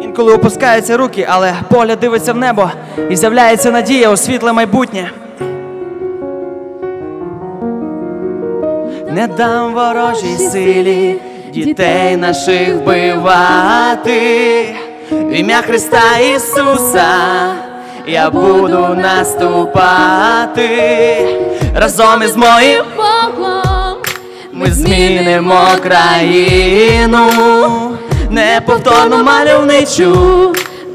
Інколи опускаються руки, але погляд дивиться в небо і з'являється надія у світле майбутнє. Не дам ворожій силі дітей наших вбивати. В ім'я Христа Ісуса я буду наступати разом із моїм ми змінимо країну, неповторну мальовничу.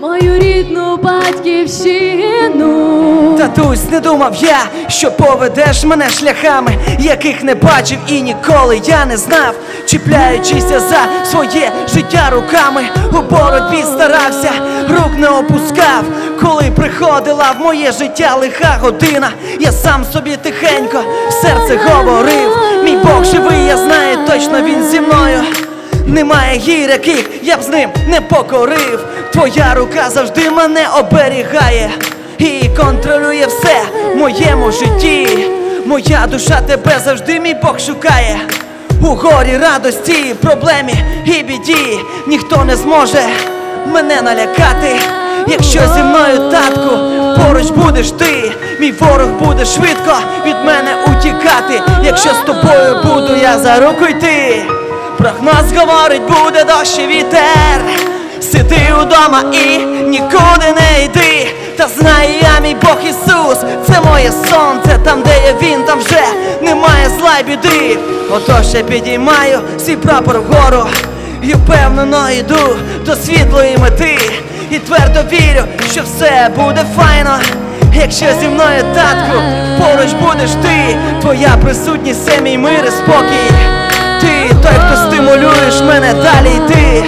мою рідну батьківщину. Татусь, не думав я, що поведеш мене шляхами, яких не бачив і ніколи я не знав, чіпляючися за своє життя руками, у боротьбі старався, рук не опускав. Коли приходила в моє життя лиха година, я сам собі тихенько в серце говорив. Мій Бог Немає гір, яких я б з ним не покорив. Твоя рука завжди мене оберігає і контролює все в моєму житті. Моя душа тебе завжди мій Бог шукає. У горі радості, проблемі і біді ніхто не зможе мене налякати. Якщо зі мною, татку, поруч будеш ти, мій ворог буде швидко від мене утікати. Якщо з тобою буду я за руку йти. Прогноз говорить, буде дощ і вітер. Сиди удома і нікуди не йди. Та знаю я, мій Бог Ісус, це моє сонце, там, де є він, там вже немає зла й біди. Отож я підіймаю свій прапор вгору і впевнено йду до світлої мети. І твердо вірю, що все буде файно. Якщо зі мною, татку, поруч будеш ти, твоя присутність це мій мир і спокій. Ти той, хто стимулюєш мене далі йти.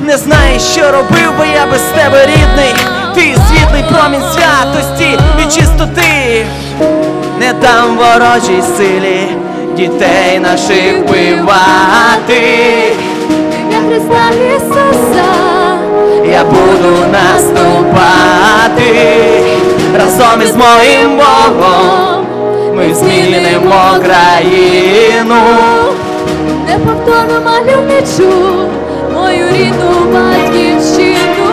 Не знаєш, що робив би я без тебе рідний. Ти світлий промінь святості і чистоти. Не дам ворожій силі дітей наших вбивати. Ім'я Христа Ісуса. Я буду наступати разом із моїм Богом. Ми змінимо країну. Неповторну мальовничу, мою рідну батьківщину.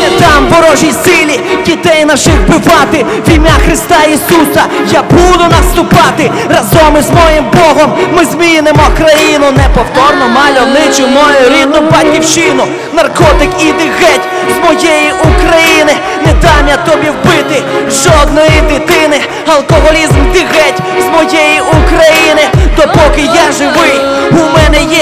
Не дам ворожій силі дітей наших вбивати в ім'я Христа Ісуса. Я буду наступати разом із моїм Богом. Ми змінимо країну, неповторно мальовничу мою рідну батьківщину. Наркотик іди геть з моєї України. Не дам я тобі вбити жодної дитини. Алкоголізм ти геть з моєї України. Допоки я живий,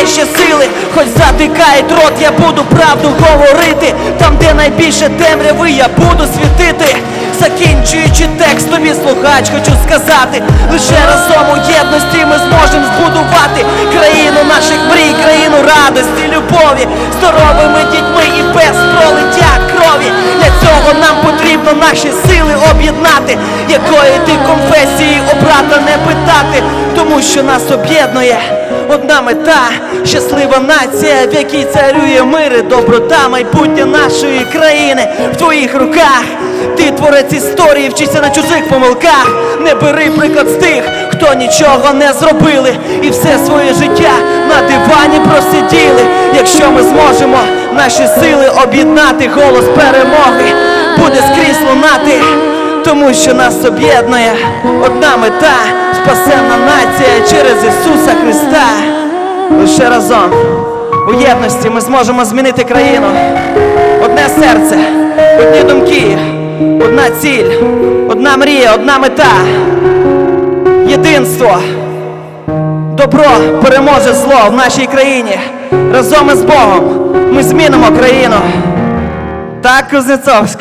ще сили, хоч затикають рот, я буду правду говорити. Там, де найбільше темряви, я буду світити. Закінчуючи текст, тобі слухач, хочу сказати, лише разом у єдності ми зможемо збудувати країну наших мрій, країну радості, любові, здоровими дітьми і без пролиття крові. Для цього нам потрібно наші об'єднати, якої ти конфесії обрата не питати, тому що нас об'єднує одна мета, щаслива нація, в якій царює мир і доброта, майбутнє нашої країни в твоїх руках. Ти творець історії, вчися на чужих помилках. Не бери приклад з тих, хто нічого не зробили, і все своє життя на дивані просиділи. Якщо ми зможемо наші сили об'єднати, голос перемоги буде скрізь лунати, тому що нас об'єднує одна мета, спасенна нація через Ісуса Христа. Лише разом у єдності ми зможемо змінити країну. Одне серце, одні думки, одна ціль, одна мрія, одна мета. Єдинство. Добро переможе зло в нашій країні. Разом із Богом ми змінимо країну. Так, Кузнецовськ.